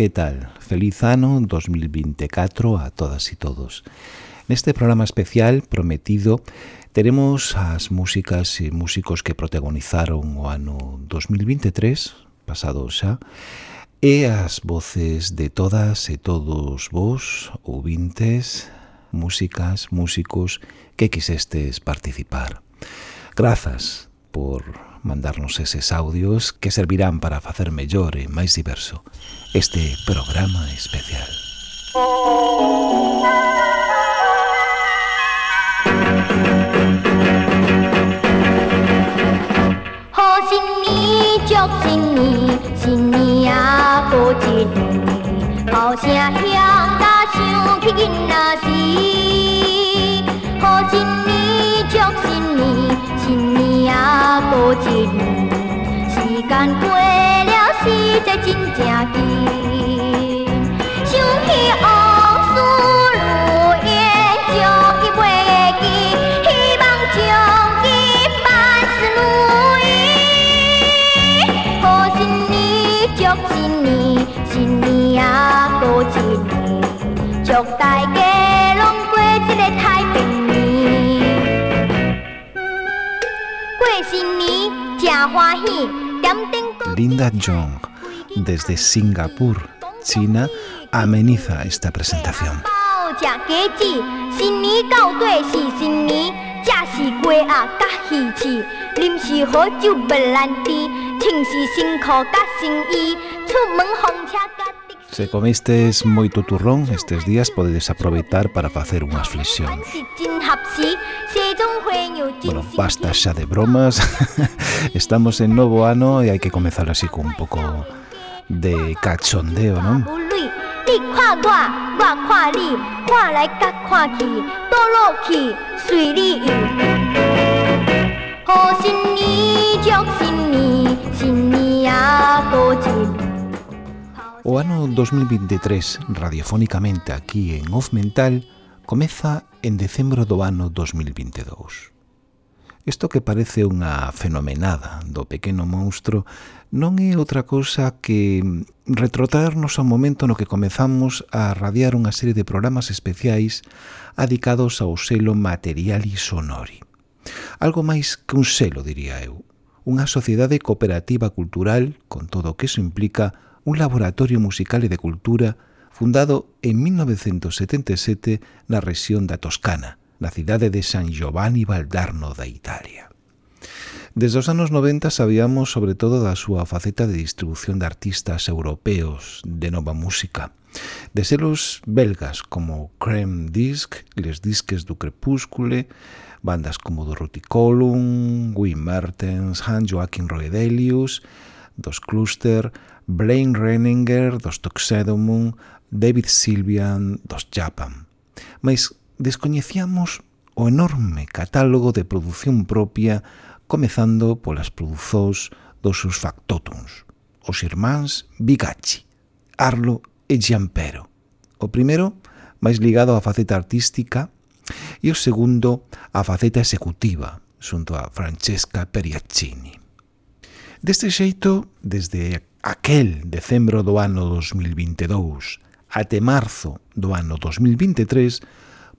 que tal? Feliz ano 2024 a todas e todos. Neste programa especial prometido teremos as músicas e músicos que protagonizaron o ano 2023, pasado xa, e as voces de todas e todos vos, ouvintes, músicas, músicos que quisestes participar. Grazas por mandarnos eses audios que servirán para facer mellor e máis diverso este programa especial. Ni à cô chín 时间过了，实在真正紧。想起往事如烟，将伊袂记，希望将伊万事如意。贺新年，祝新年，新年啊过一年，祝大家 Linda Jong, desde Singapur, China, ameniza esta presentación. Se comestes moito turrón estes días podedes aproveitar para facer unhas flexións. Bueno, basta xa de bromas Estamos en novo ano e hai que comezar así con un pouco de cachondeo, non? O ano 2023, radiofónicamente aquí en Off Mental, comeza en decembro do ano 2022. Isto que parece unha fenomenada do pequeno monstro non é outra cousa que retrotarnos ao momento no que comezamos a radiar unha serie de programas especiais adicados ao selo material e sonori. Algo máis que un selo, diría eu. Unha sociedade cooperativa cultural, con todo o que iso implica, un laboratorio musical e de cultura fundado en 1977 na rexión da Toscana, na cidade de San Giovanni Valdarno da Italia. Desde os anos 90 sabíamos sobre todo da súa faceta de distribución de artistas europeos de nova música, de selos belgas como Creme Disc, Les Disques do Crepúscule, bandas como do Ruticolum, Wim Mertens, Han Joaquín Roedelius, dos Cluster, Blaine Renninger, dos Tuxedomon, David Sylvian, dos Japan. Mas descoñecíamos o enorme catálogo de produción propia comezando polas produzós dos seus factótons, os irmáns Bigacci, Arlo e Giampero. O primeiro, máis ligado á faceta artística, e o segundo, á faceta executiva, xunto a Francesca Periaccini. Deste xeito, desde aquel decembro do ano 2022 até marzo do ano 2023,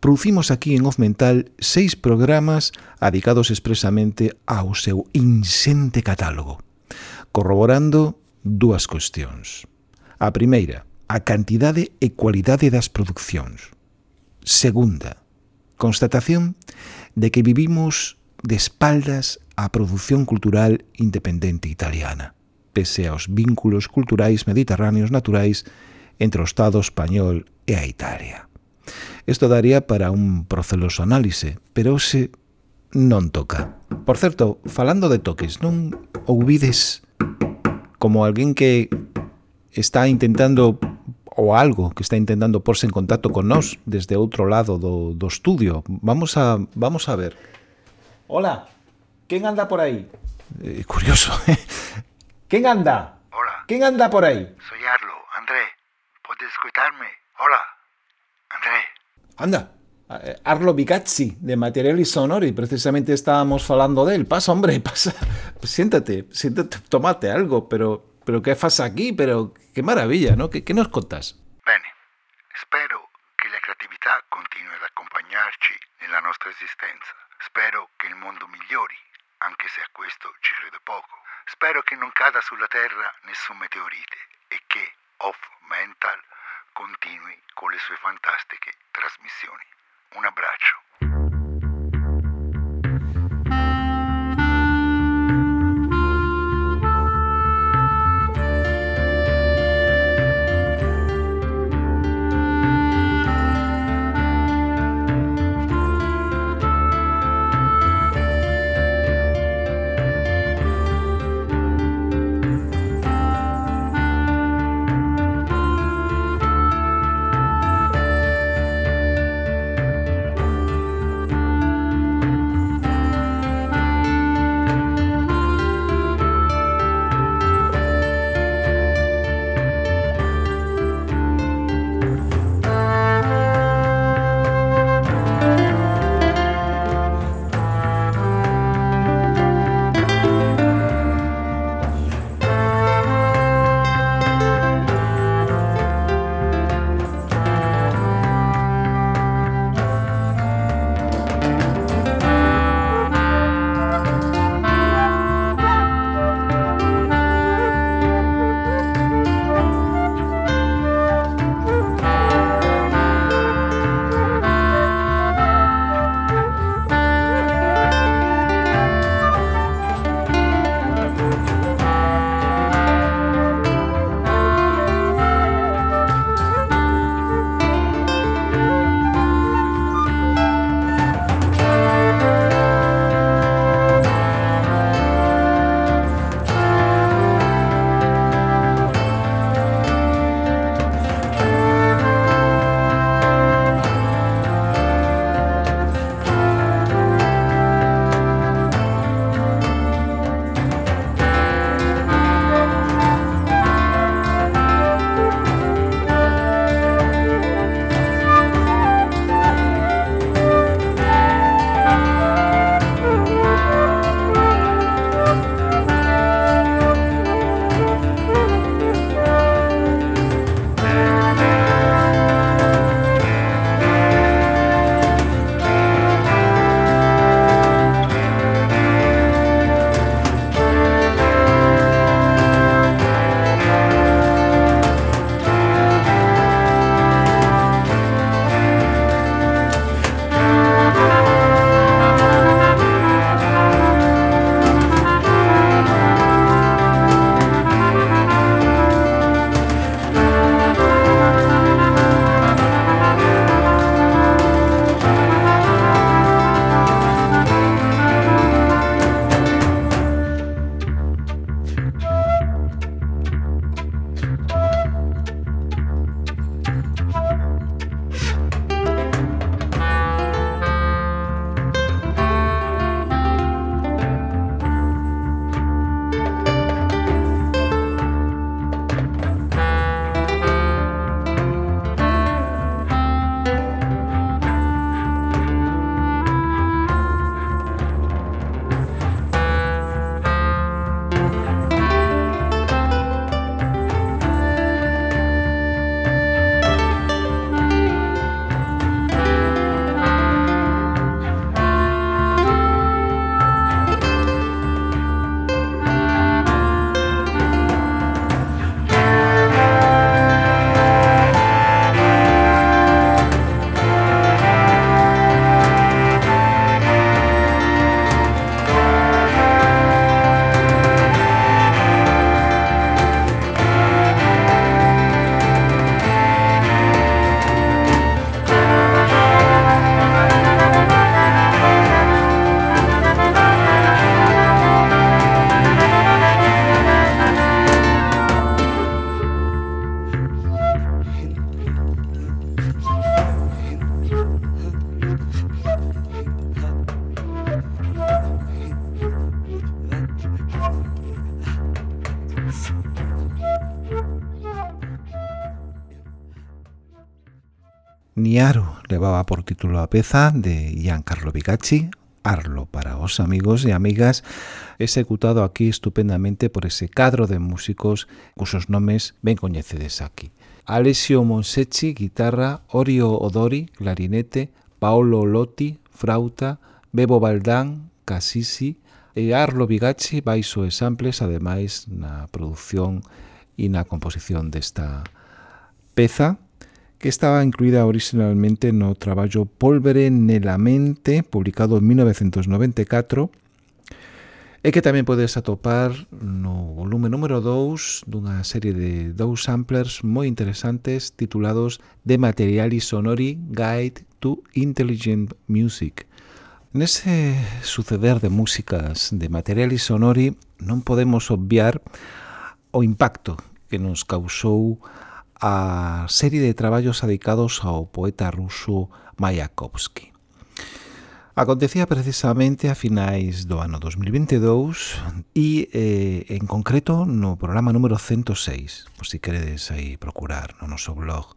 producimos aquí en Off Mental seis programas adicados expresamente ao seu insente catálogo, corroborando dúas cuestións. A primeira, a cantidade e cualidade das produccións. Segunda, constatación de que vivimos de espaldas á produción cultural independente italiana, pese aos vínculos culturais mediterráneos naturais entre o Estado español e a Italia. Isto daría para un proceloso análise, pero hoxe non toca. Por certo, falando de toques, non ouvides como alguén que está intentando ou algo que está intentando porse en contacto con nós desde outro lado do, do estudio. Vamos a, vamos a ver. Hola, quen anda por aí? Eh, curioso, eh? Quen anda? Hola. Quen anda por aí? Soy Arlo, André. Podes escutarme? Hola, André. Anda. Eh, Arlo Bicazzi, de Materiali Sonori, precisamente estábamos falando de él. Pasa, hombre, pasa. Siéntate, siéntate, tomate algo, pero pero que faz aquí? Pero qué maravilla, ¿no? Que, que nos contas? Bene, spero che la creatività continui ad accompagnarci nella nostra esistenza. Spero che il mondo migliori, anche se a questo ci credo poco. Spero che non cada sulla Terra nessun meteorite e che Off Mental continui con le sue fantastiche trasmissioni. Un abbraccio. título a peza de Giancarlo Bigacci, Arlo para os amigos e amigas, executado aquí estupendamente por ese cadro de músicos cusos nomes ben coñecedes aquí. Alessio Monsechi, guitarra, Orio Odori, clarinete, Paolo Lotti, frauta, Bebo Baldán, casisi e Arlo Bigacci, baixo e samples, ademais na produción e na composición desta peza, que estaba incluída originalmente no traballo Pólvere nela mente, publicado en 1994, e que tamén podes atopar no volume número 2 dunha serie de dous samplers moi interesantes titulados De Materiali Sonori Guide to Intelligent Music. Nese suceder de músicas de Materiali Sonori non podemos obviar o impacto que nos causou a a serie de traballos dedicados ao poeta ruso Mayakovsky. Acontecía precisamente a finais do ano 2022 e eh, en concreto no programa número 106, por si queredes aí procurar no noso blog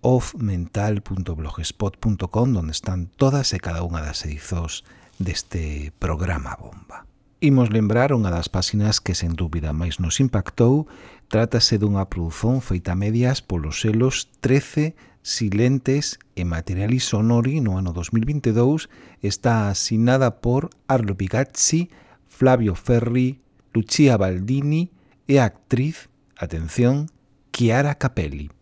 offmental.blogspot.com onde están todas e cada unha das edizos deste programa bomba. Imos lembrar unha das páxinas que sen dúbida máis nos impactou Trátase dunha produción feita a medias polos selos 13 Silentes e Materiali Sonori no ano 2022 está asinada por Arlo Pigazzi, Flavio Ferri, Lucia Baldini e a actriz, atención, Chiara Capelli.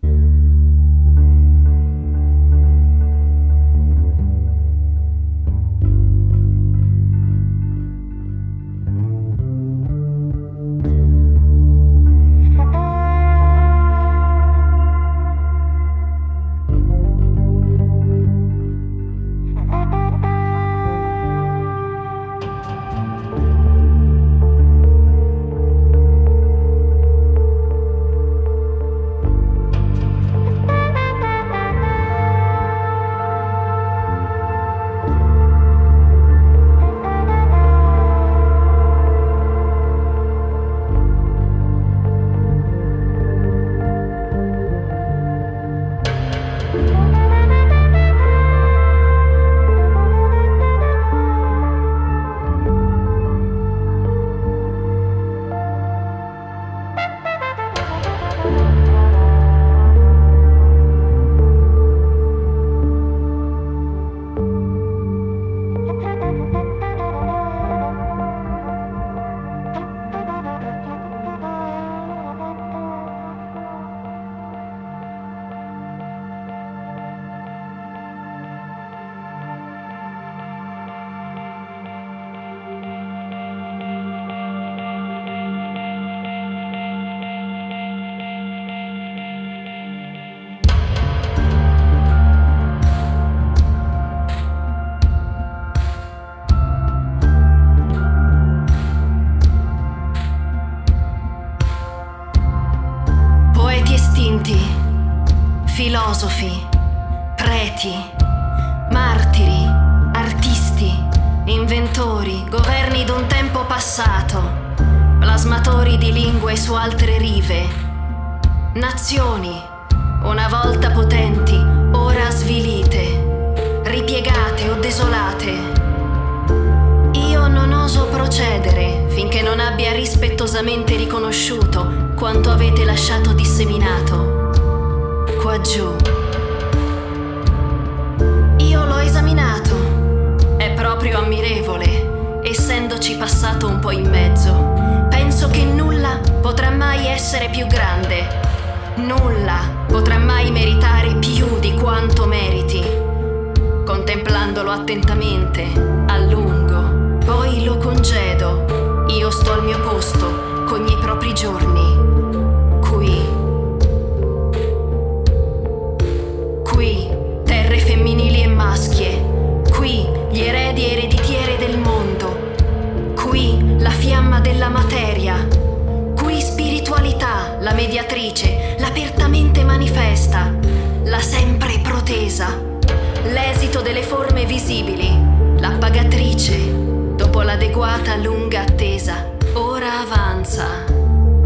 adeguata lunga attesa ora avanza.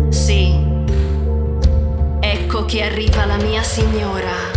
Sì, ecco che arriva la mia signora.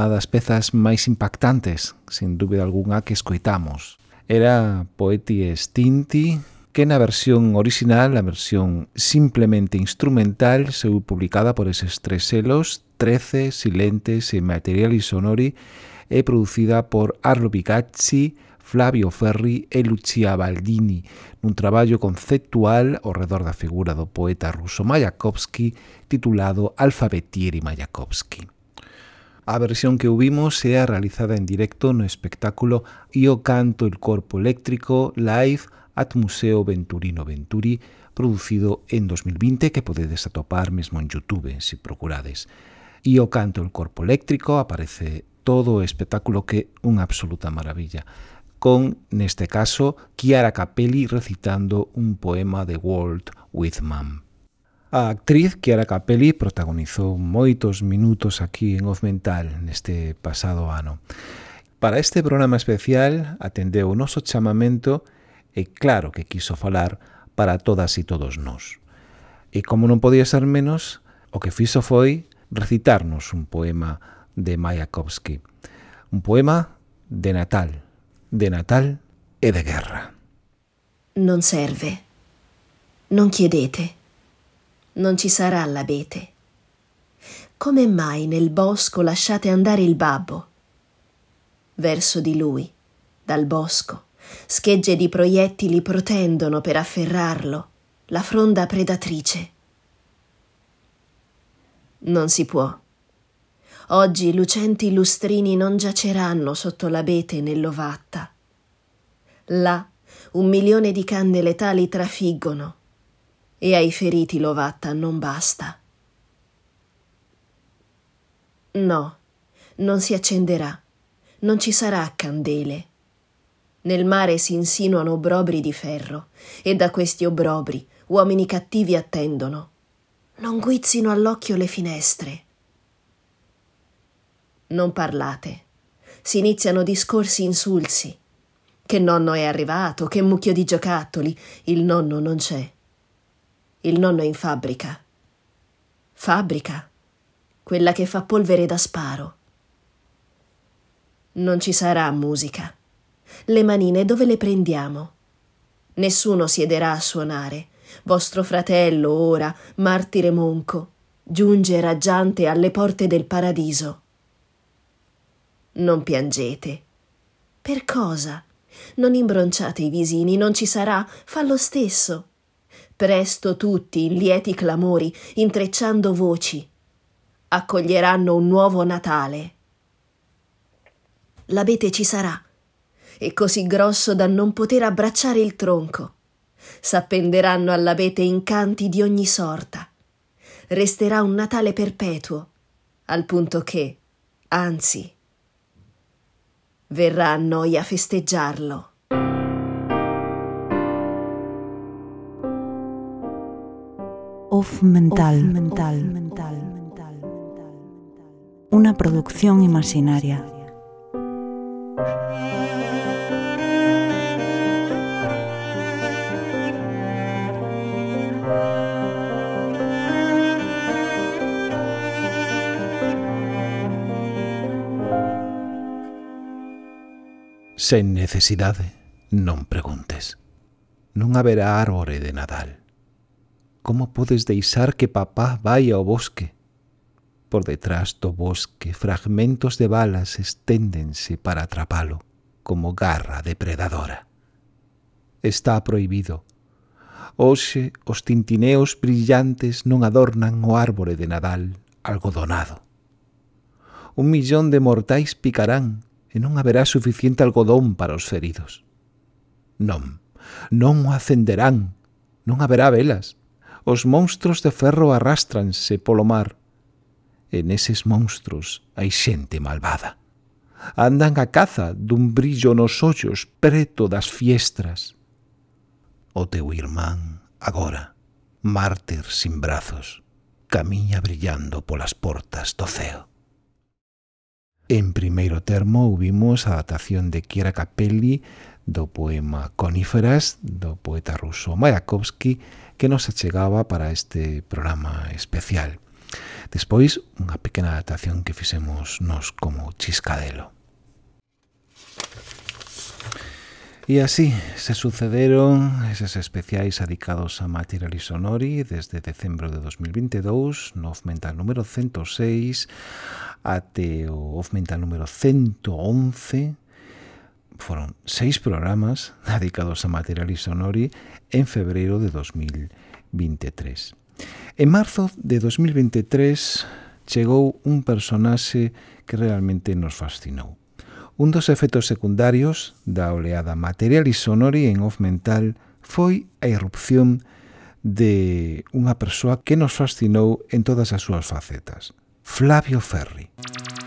unha das pezas máis impactantes, sin dúbida algunha, que escoitamos. Era Poeti Stinti, que na versión original, a versión simplemente instrumental, seu publicada por eses tres selos, 13 Silentes e Materiali Sonori, e producida por Arlo Bigazzi, Flavio Ferri e Lucia Baldini, nun traballo conceptual ao redor da figura do poeta ruso Mayakovsky titulado Alfabetieri Mayakovsky. A versión que ouvimos é a realizada en directo no espectáculo Io canto il corpo eléctrico live at Museo Venturino Venturi, producido en 2020 que podedes atopar mesmo en Youtube se si procurades. Io canto il corpo eléctrico aparece todo o espectáculo que unha absoluta maravilla con, neste caso, Chiara Capelli recitando un poema de Walt Whitman. A actriz Chiara Capelli protagonizou moitos minutos aquí en Off Mental neste pasado ano. Para este programa especial atendeu o noso chamamento e claro que quiso falar para todas e todos nós. E como non podía ser menos, o que fixo foi recitarnos un poema de Mayakovsky. Un poema de Natal, de Natal e de guerra. Non serve. Non chiedete non ci sarà l'abete. Come mai nel bosco lasciate andare il babbo? Verso di lui, dal bosco, schegge di proiettili protendono per afferrarlo, la fronda predatrice. Non si può. Oggi lucenti lustrini non giaceranno sotto l'abete nell'ovatta. Là un milione di canne letali trafiggono e ai feriti l'ovatta non basta. No, non si accenderà, non ci sarà candele. Nel mare si insinuano obrobri di ferro, e da questi obrobri uomini cattivi attendono. Non guizzino all'occhio le finestre. Non parlate. Si iniziano discorsi insulsi. Che nonno è arrivato, che mucchio di giocattoli. Il nonno non c'è. Il nonno è in fabbrica. Fabbrica? Quella che fa polvere da sparo. Non ci sarà musica. Le manine dove le prendiamo? Nessuno siederà a suonare. Vostro fratello, ora, martire monco, giunge raggiante alle porte del paradiso. Non piangete. Per cosa? Non imbronciate i visini, non ci sarà, fa lo stesso. Presto tutti, in lieti clamori, intrecciando voci, accoglieranno un nuovo Natale. L'abete ci sarà, e così grosso da non poter abbracciare il tronco. S'appenderanno all'abete incanti di ogni sorta. Resterà un Natale perpetuo, al punto che, anzi, verrà a noi a festeggiarlo. Off Mental. Off mental. Off mental. Una producción imaginaria. Sen necesidade, non preguntes. Non haberá árbore de Nadal. Como podes deixar que papá vai ao bosque? Por detrás do bosque, fragmentos de balas esténdense para atrapalo como garra depredadora. Está prohibido. Oxe, os tintineos brillantes non adornan o árbore de Nadal algodonado. Un millón de mortais picarán e non haberá suficiente algodón para os feridos. Non, non o acenderán, non haberá velas, os monstros de ferro arrastranse polo mar. En eses monstros hai xente malvada. Andan a caza dun brillo nos ollos preto das fiestras. O teu irmán, agora, mártir sin brazos, camiña brillando polas portas do ceo. En primeiro termo, ouvimos a adaptación de Kiera Capelli do poema Coníferas do poeta ruso Mayakovsky que nos achegaba para este programa especial. Despois, unha pequena adaptación que fixemos nos como chiscadelo. E así se sucederon eses especiais adicados a Materiali Sonori desde decembro de 2022, no Ofmental número 106 até o Ofmental número 111, foron seis programas dedicados a materiais sonori en febreiro de 2023. En marzo de 2023 chegou un personaxe que realmente nos fascinou. Un dos efectos secundarios da oleada material sonori en off mental foi a irrupción de unha persoa que nos fascinou en todas as súas facetas, Flavio Ferri. Flavio Ferri.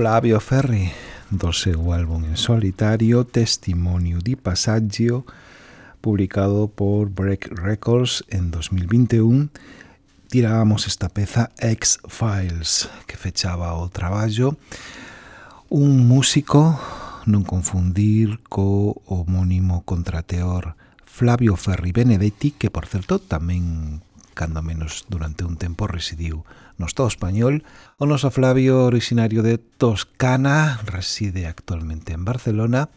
Flavio Ferri do seu álbum en solitario Testimonio di Passaggio publicado por Break Records en 2021 tirábamos esta peza X-Files que fechaba o traballo. Un músico non confundir co homónimo contrateor Flavio Ferri Benedetti que por certo tamén cando menos durante un tempo residiu no Estado español. O noso Flavio, originario de Toscana, reside actualmente en Barcelona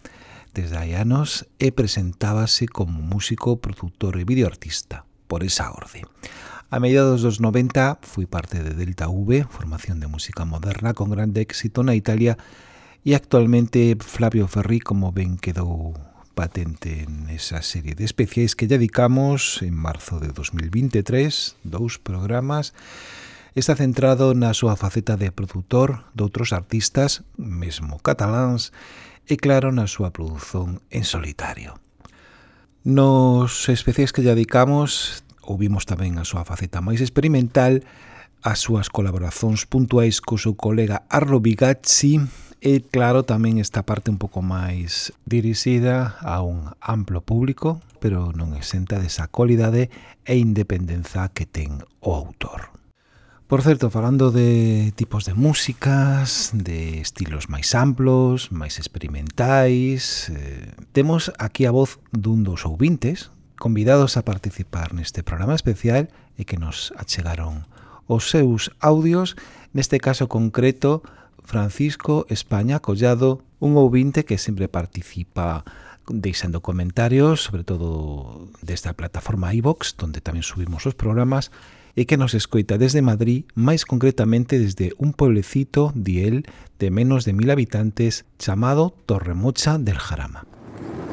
desde hai anos e presentábase como músico, produtor e videoartista, por esa orde. A mediados dos 90 fui parte de Delta V, formación de música moderna con grande éxito na Italia, e actualmente Flavio Ferri, como ben quedou patente en esa serie de especiais que ya dedicamos en marzo de 2023, dous programas, está centrado na súa faceta de produtor doutros artistas, mesmo cataláns, e claro na súa produción en solitario. Nos especiais que ya dedicamos, ouvimos tamén a súa faceta máis experimental, as súas colaboracións puntuais co seu colega Arlo Bigazzi E claro, tamén esta parte un pouco máis dirixida a un amplo público, pero non exenta desa cualidade e independenza que ten o autor. Por certo, falando de tipos de músicas, de estilos máis amplos, máis experimentais, eh, temos aquí a voz dun dos ouvintes, convidados a participar neste programa especial e que nos achegaron os seus audios, neste caso concreto, Francisco España Collado, un ouvinte que sempre participa deixando comentarios, sobre todo desta plataforma iVox, donde tamén subimos os programas, e que nos escoita desde Madrid, máis concretamente desde un pueblecito, él, de menos de mil habitantes, chamado Torremocha del Jarama.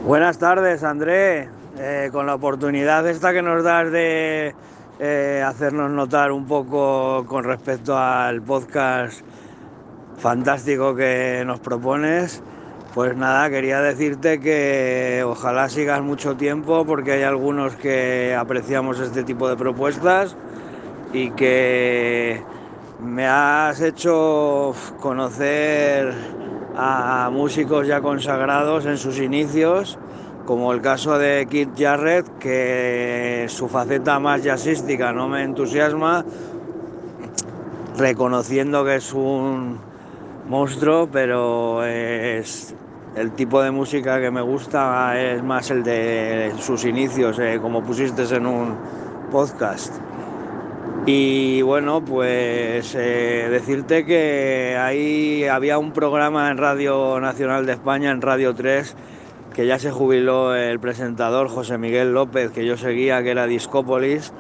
Buenas tardes, André. Eh, con la oportunidad esta que nos das de eh, hacernos notar un poco con respecto al podcast fantástico que nos propones, pues nada, quería decirte que ojalá sigas mucho tiempo porque hay algunos que apreciamos este tipo de propuestas y que me has hecho conocer a músicos ya consagrados en sus inicios como el caso de Kit Jarrett, que su faceta más jazzística no me entusiasma, reconociendo que es un monstruo, pero es el tipo de música que me gusta es más el de sus inicios, eh, como pusiste en un podcast. Y bueno, pues eh, decirte que ahí había un programa en Radio Nacional de España, en Radio 3, que ya se jubiló el presentador José Miguel López, que yo seguía, que era Discópolis,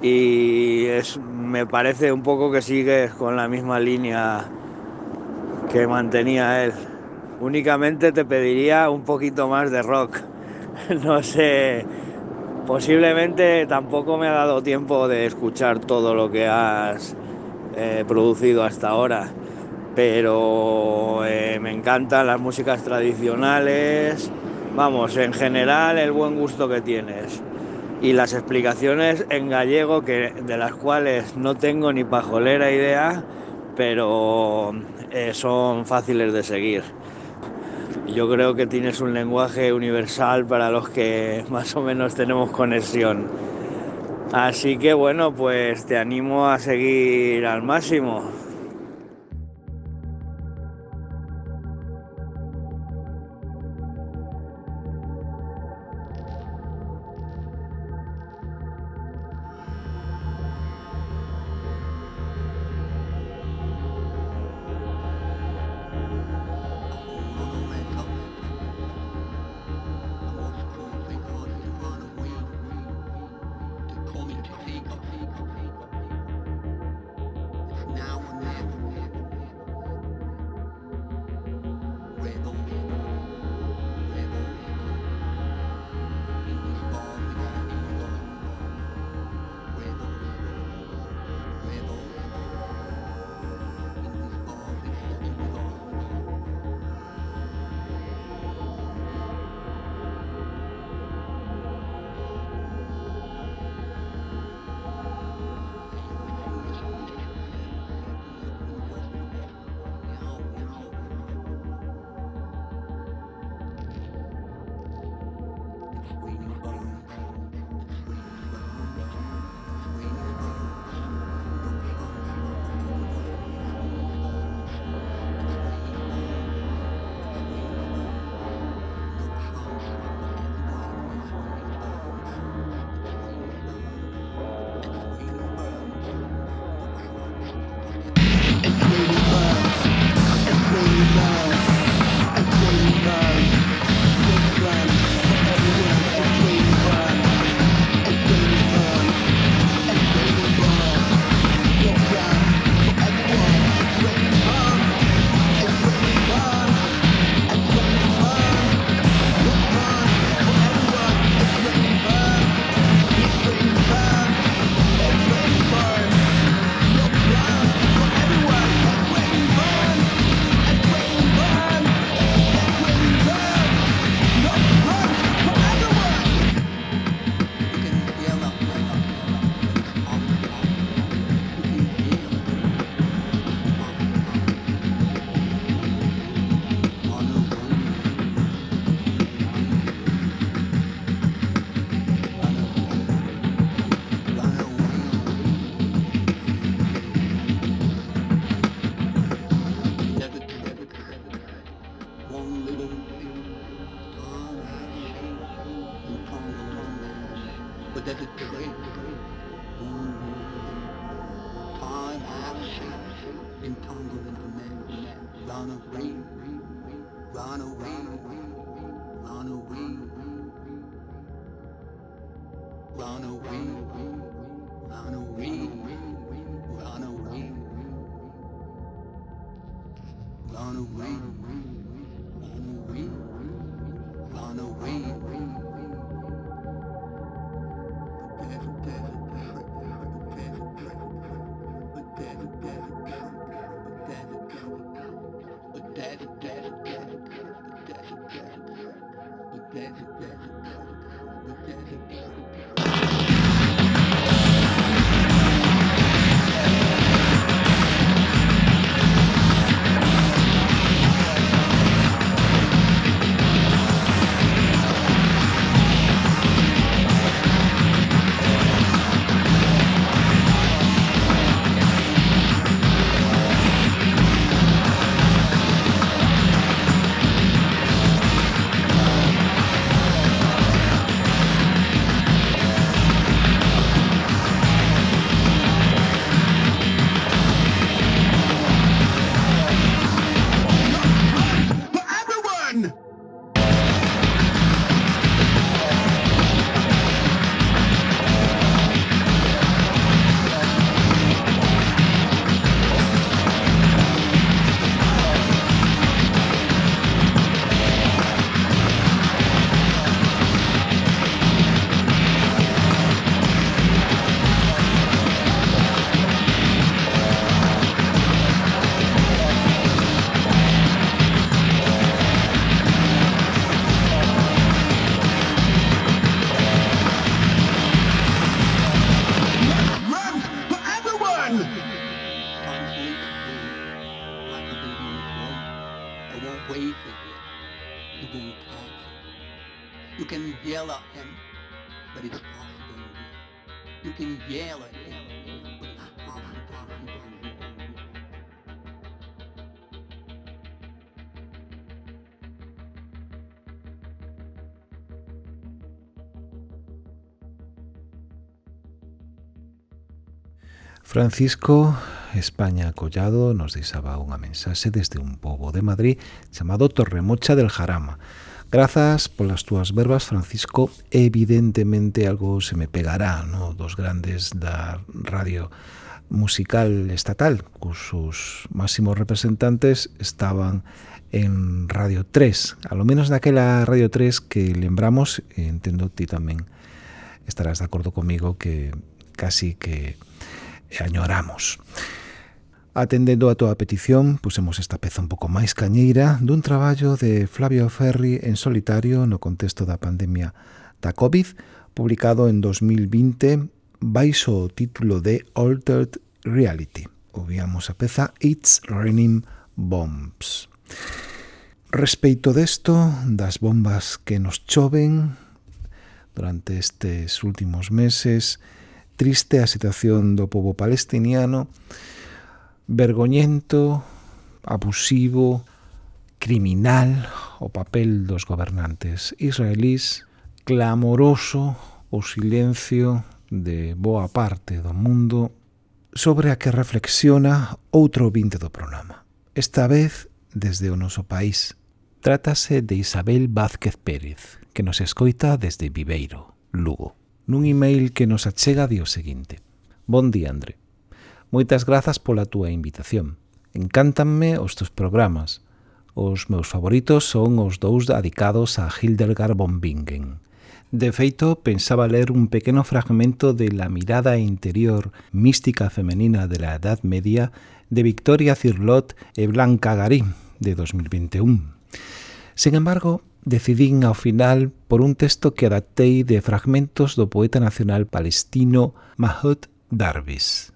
y es, me parece un poco que sigues con la misma línea que mantenía él. Únicamente te pediría un poquito más de rock. No sé, posiblemente tampoco me ha dado tiempo de escuchar todo lo que has eh, producido hasta ahora, pero eh, me encantan las músicas tradicionales, Vamos, en general el buen gusto que tienes y las explicaciones en gallego que de las cuales no tengo ni pajolera idea, pero eh, son fáciles de seguir. Yo creo que tienes un lenguaje universal para los que más o menos tenemos conexión. Así que bueno, pues te animo a seguir al máximo. Away. Francisco España Collado nos deixaba unha mensaxe desde un pobo de Madrid chamado Torremocha del Jarama. Grazas polas túas verbas, Francisco. Evidentemente algo se me pegará no dos grandes da radio musical estatal, cusos máximos representantes estaban en Radio 3, a lo menos daquela Radio 3 que lembramos, entendo ti tamén estarás de acordo comigo que casi que e añoramos. Atendendo a túa petición, pusemos esta peza un pouco máis cañeira dun traballo de Flavio Ferri en solitario no contexto da pandemia da COVID, publicado en 2020 baixo o título de Altered Reality. Ouvíamos a peza It's Raining Bombs. Respeito desto, das bombas que nos choven durante estes últimos meses, triste a situación do povo palestiniano, vergoñento, abusivo, criminal o papel dos gobernantes israelís, clamoroso o silencio de boa parte do mundo sobre a que reflexiona outro vinte do programa, esta vez desde o noso país. Trátase de Isabel Vázquez Pérez, que nos escoita desde Viveiro, Lugo nun email que nos achega di o seguinte. Bon día, André. Moitas grazas pola túa invitación. Encántanme os teus programas. Os meus favoritos son os dous dedicados a Hildegard von Bingen. De feito, pensaba ler un pequeno fragmento de La mirada interior mística femenina de la Edad Media de Victoria Cirlot e Blanca Garín, de 2021. Sin embargo, decidín ao final por un texto que adaptei de fragmentos do poeta nacional palestino Mahmoud Darwish.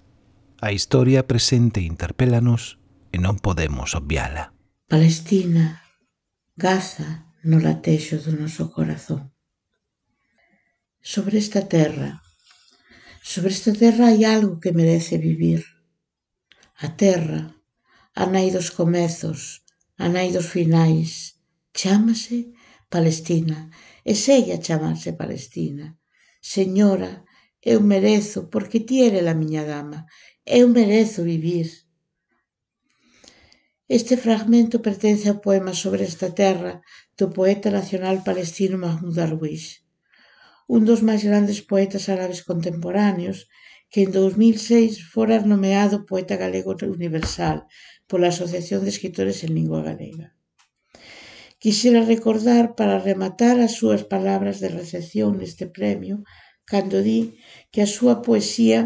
A historia presente interpélanos e non podemos obviala. Palestina, Gaza, no latexo do noso corazón. Sobre esta terra, sobre esta terra hai algo que merece vivir. A terra, a nai dos comezos, a nai dos finais, Chámase Palestina e segue a chamarse Palestina. Señora, eu merezo, porque ti eres a miña dama, eu merezo vivir. Este fragmento pertence ao poema sobre esta terra do poeta nacional palestino Mahmoud Darwish, un dos máis grandes poetas árabes contemporáneos que en 2006 fora nomeado poeta galego universal pola Asociación de Escritores en Lingua Galega. Quixera recordar para rematar as súas palabras de recepción neste premio cando di que a súa poesía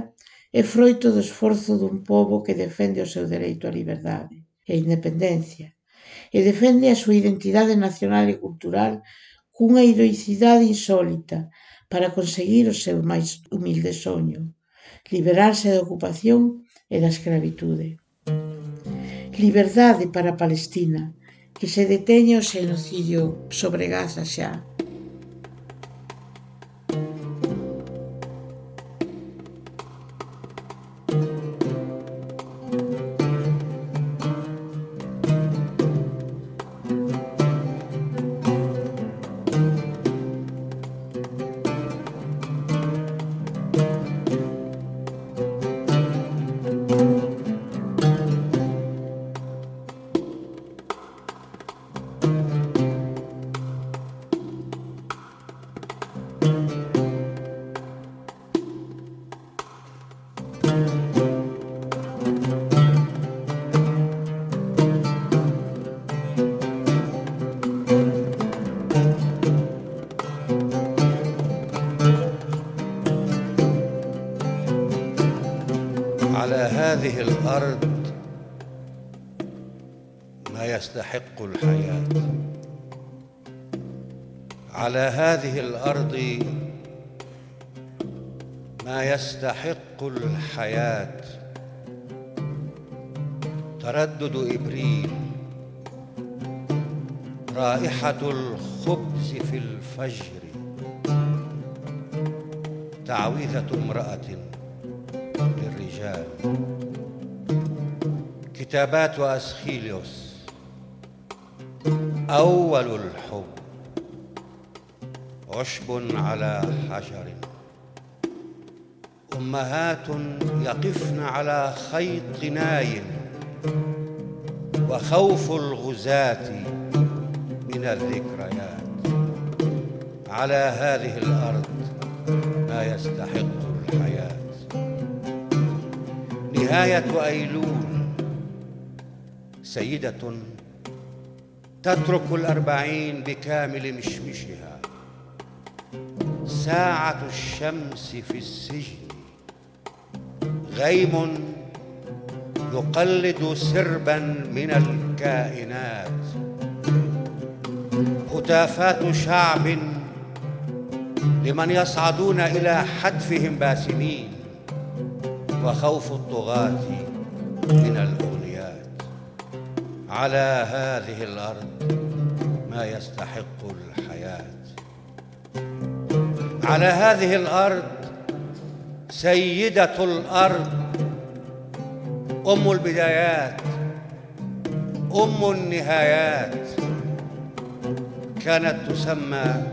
é froito do esforzo dun pobo que defende o seu dereito á liberdade e independencia e defende a súa identidade nacional e cultural cunha heroicidade insólita para conseguir o seu máis humilde soño, liberarse da ocupación e da escravitude. Liberdade para a Palestina, que se deteña o xenocidio sobre Gaza xa, هذه الأرض ما يستحق الحياة. على هذه الأرض ما يستحق الحياة. تردد إبريل رائحة الخبز في الفجر. تعويذة امرأة للرجال. كتابات أسخيليوس أول الحب. عشب على حجر. أمهات يقفن على خيط ناي. وخوف الغزاة من الذكريات. على هذه الأرض ما يستحق الحياة. نهاية أيلول. سيدة تترك الأربعين بكامل مشمشها. ساعة الشمس في السجن. غيم يقلد سربا من الكائنات. هتافات شعب لمن يصعدون إلى حتفهم باسمين. وخوف الطغاة من الأغنيات على هذه الأرض ما يستحق الحياة. على هذه الأرض سيدة الأرض أم البدايات أم النهايات. كانت تسمى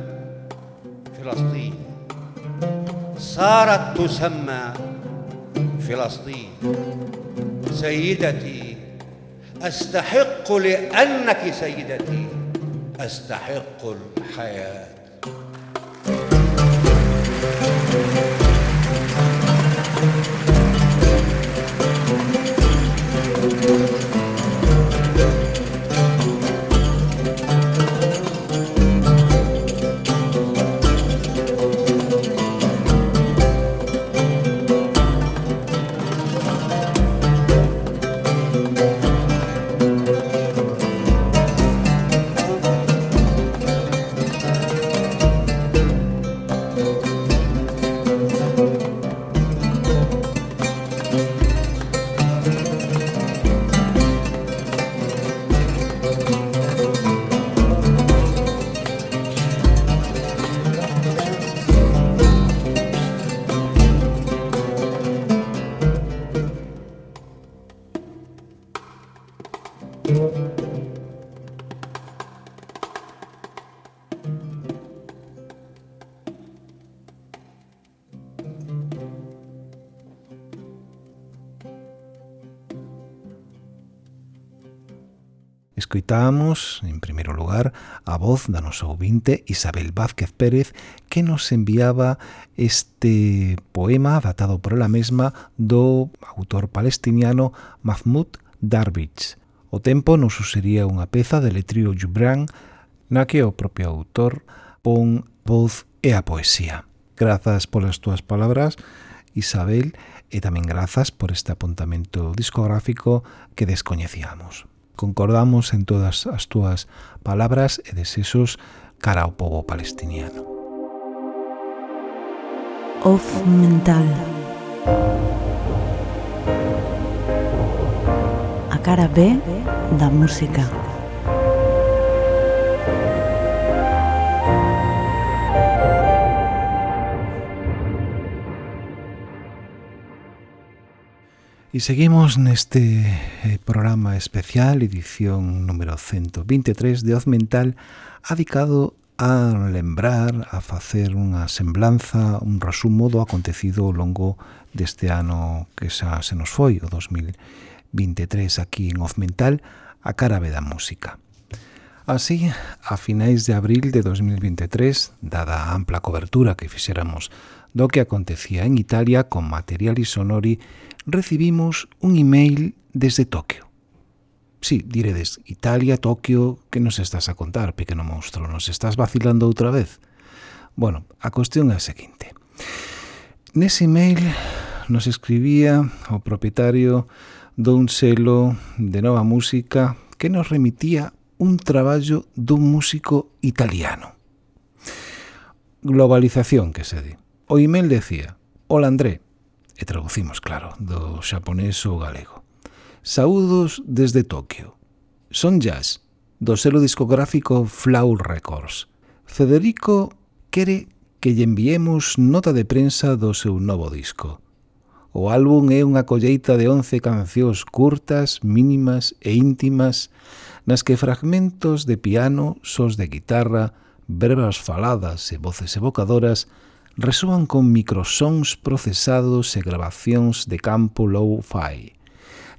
فلسطين. صارت تسمى فلسطين. سيدتي أستحق لأنك سيدتي. أستحق الحياة. escoitamos, en primeiro lugar, a voz da nosa ouvinte Isabel Vázquez Pérez que nos enviaba este poema datado por ela mesma do autor palestiniano Mahmoud Darwich. O tempo nos usaría unha peza de Letrío Jubran na que o propio autor pon voz e a poesía. Grazas polas túas palabras, Isabel, e tamén grazas por este apuntamento discográfico que descoñecíamos. Concordamos en todas as túas palabras e desexos cara ao povo palestiniano. Off mental. A cara B da música. E seguimos neste eh, programa especial, edición número 123 de Oz Mental, adicado a lembrar, a facer unha semblanza, un resumo do acontecido ao longo deste ano que xa se nos foi, o 2023, aquí en Oz Mental, a cara da música. Así, a finais de abril de 2023, dada a ampla cobertura que fixéramos do que acontecía en Italia con Materiali Sonori, recibimos un email desde Tokio. Sí, diredes, Italia, Tokio, que nos estás a contar, pequeno monstro? Nos estás vacilando outra vez? Bueno, a cuestión é a seguinte. Nese email nos escribía o propietario dun selo de nova música que nos remitía un traballo dun músico italiano. Globalización que se di. O email decía, Ola André, e traducimos, claro, do xaponés ao galego. Saúdos desde Tokio. Son jazz, do selo discográfico Flow Records. Federico quere que lle enviemos nota de prensa do seu novo disco. O álbum é unha colleita de 11 cancións curtas, mínimas e íntimas, nas que fragmentos de piano, sós de guitarra, verbas faladas e voces evocadoras resoan con microsons procesados e grabacións de campo low-fi,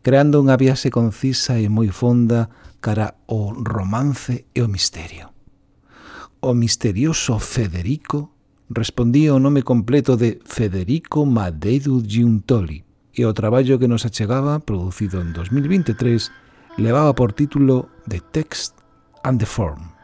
creando unha viaxe concisa e moi fonda cara ao romance e o misterio. O misterioso Federico respondía o nome completo de Federico Madeidu Giuntoli e o traballo que nos achegaba, producido en 2023, levaba por título The Text and the Form.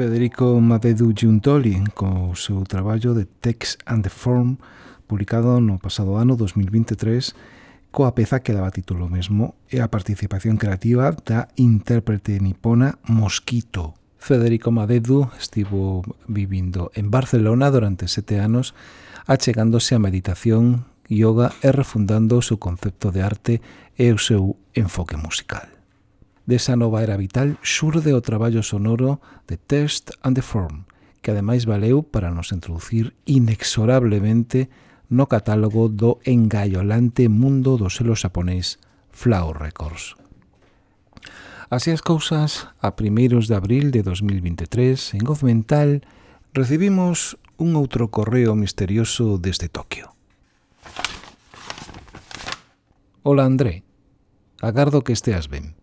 Federico Madedu Giuntoli co seu traballo de Text and the Form publicado no pasado ano 2023 coa peza que daba título mesmo e a participación creativa da intérprete nipona Mosquito. Federico Madedu estivo vivindo en Barcelona durante sete anos achegándose a meditación, yoga e refundando o seu concepto de arte e o seu enfoque musical desa nova era vital xurde o traballo sonoro de Test and the Form, que ademais valeu para nos introducir inexorablemente no catálogo do engaiolante mundo do selo xaponés Flower Records. Así as cousas, a primeiros de abril de 2023, en Goz Mental, recibimos un outro correo misterioso desde Tokio. Hola André, agardo que esteas ben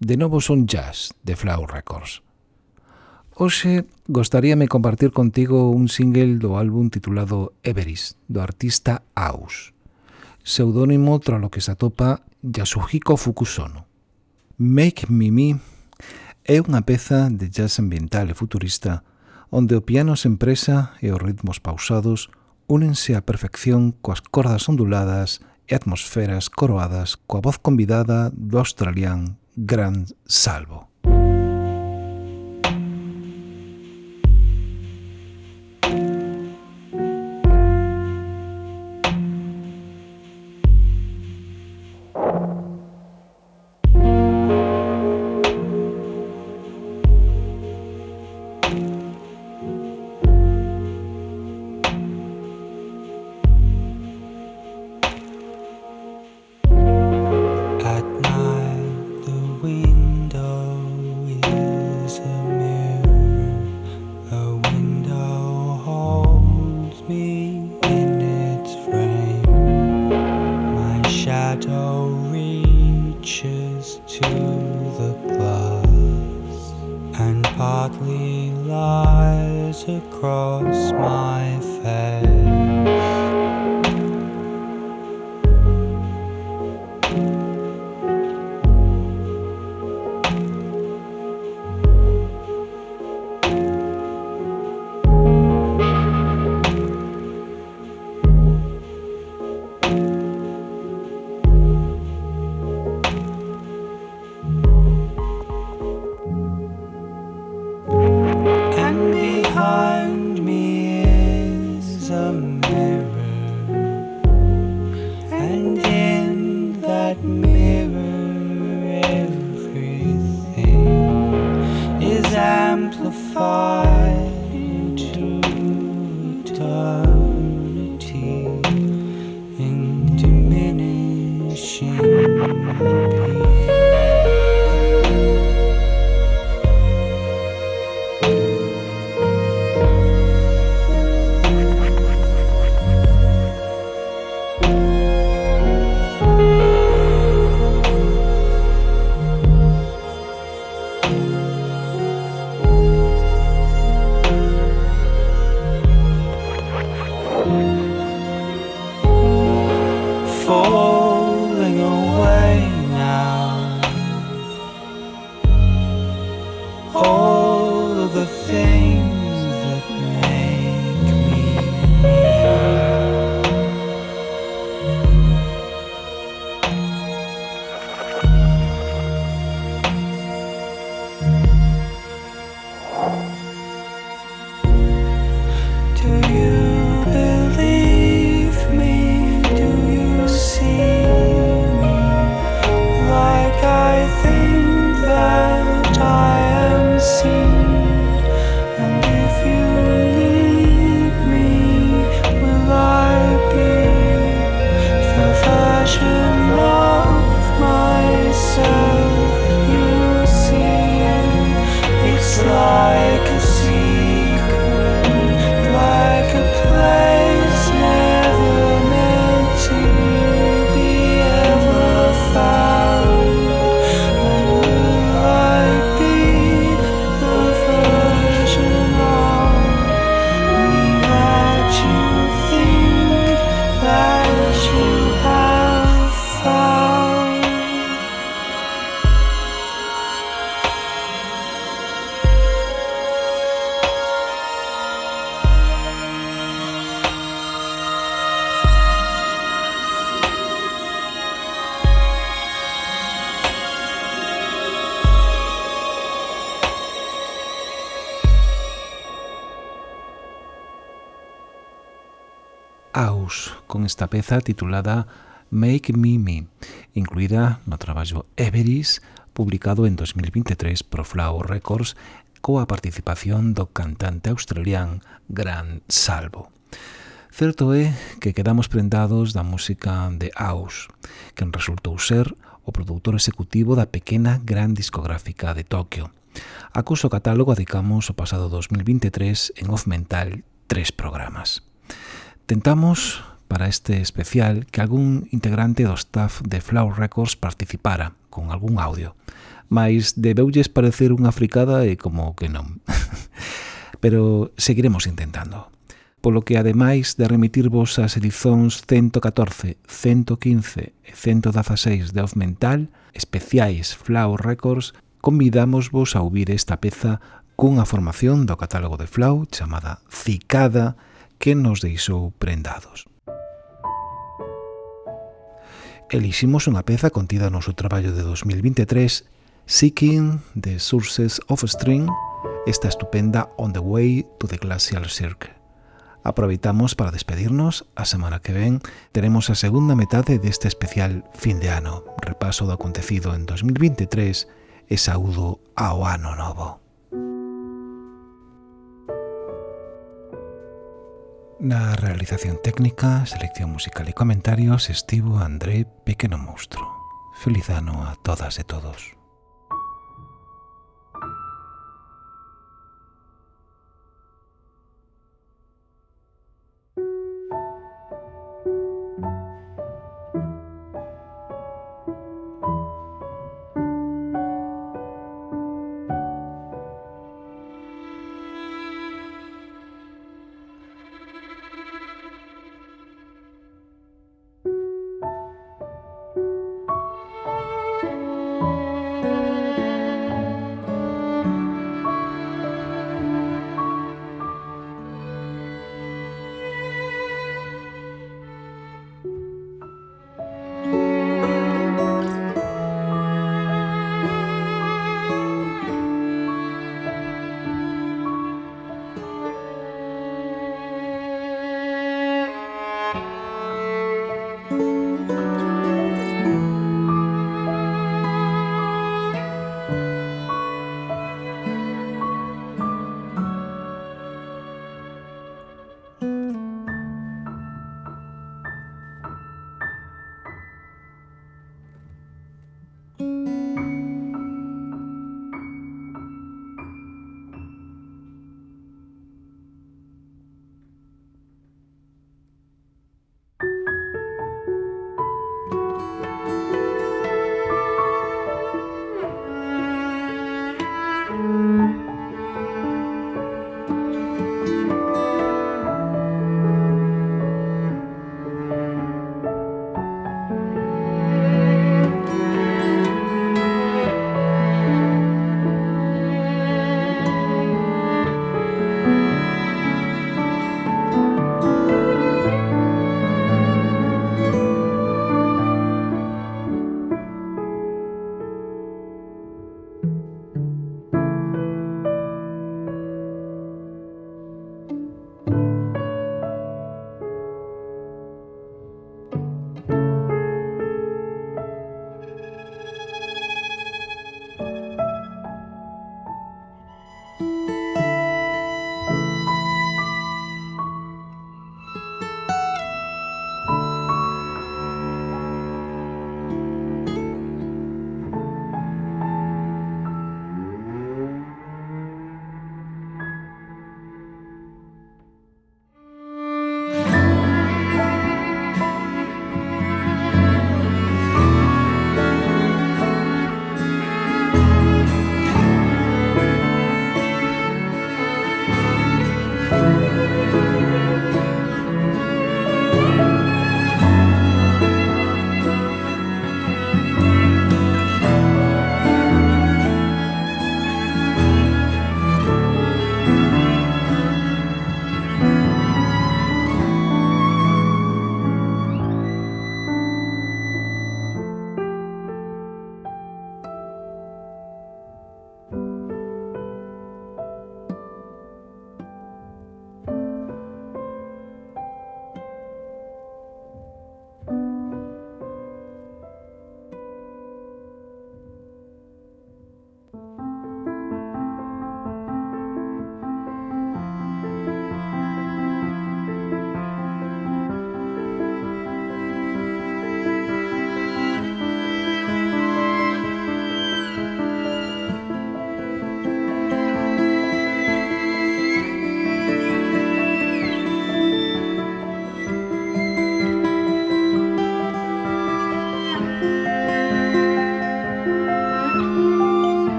de novo son jazz de Flau Records. Hoxe gostaríame compartir contigo un single do álbum titulado Everest, do artista Aus, pseudónimo tra lo que se atopa Yasuhiko Fukusono. Make Me Me é unha peza de jazz ambiental e futurista onde o piano se empresa e os ritmos pausados únense á perfección coas cordas onduladas e atmosferas coroadas coa voz convidada do australián gran salvo. House con esta peza titulada Make Me Me, incluída no traballo Everis, publicado en 2023 por Flow Records, coa participación do cantante australián Gran Salvo. Certo é que quedamos prendados da música de House, que resultou ser o produtor executivo da pequena gran discográfica de Tokio. A cuso catálogo adicamos o pasado 2023 en Off Mental tres programas. Tentamos para este especial que algún integrante do staff de Flow Records participara con algún audio, mas debeulles parecer unha fricada e como que non. Pero seguiremos intentando. Polo que ademais de remitirvos as edicións 114, 115 e 116 de Off Mental, especiais Flow Records, convidámosvos a ouvir esta peza cunha formación do catálogo de Flow chamada Cicada, que nos deixou prendados. Eliximos unha peza contida no seu traballo de 2023 Seeking the Sources of String esta estupenda On the Way to the Glacial Cirque. Aproveitamos para despedirnos. A semana que ven teremos a segunda metade deste especial fin de ano. Repaso do acontecido en 2023 e saúdo ao ano novo. Na realización técnica, selección musical e comentarios estivo André Pequeno Monstro. Feliz ano a todas e todos.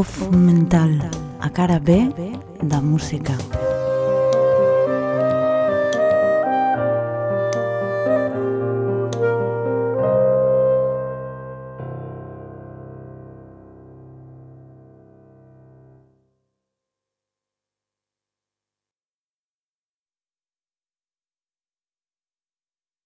Off Mental, a cara B da música.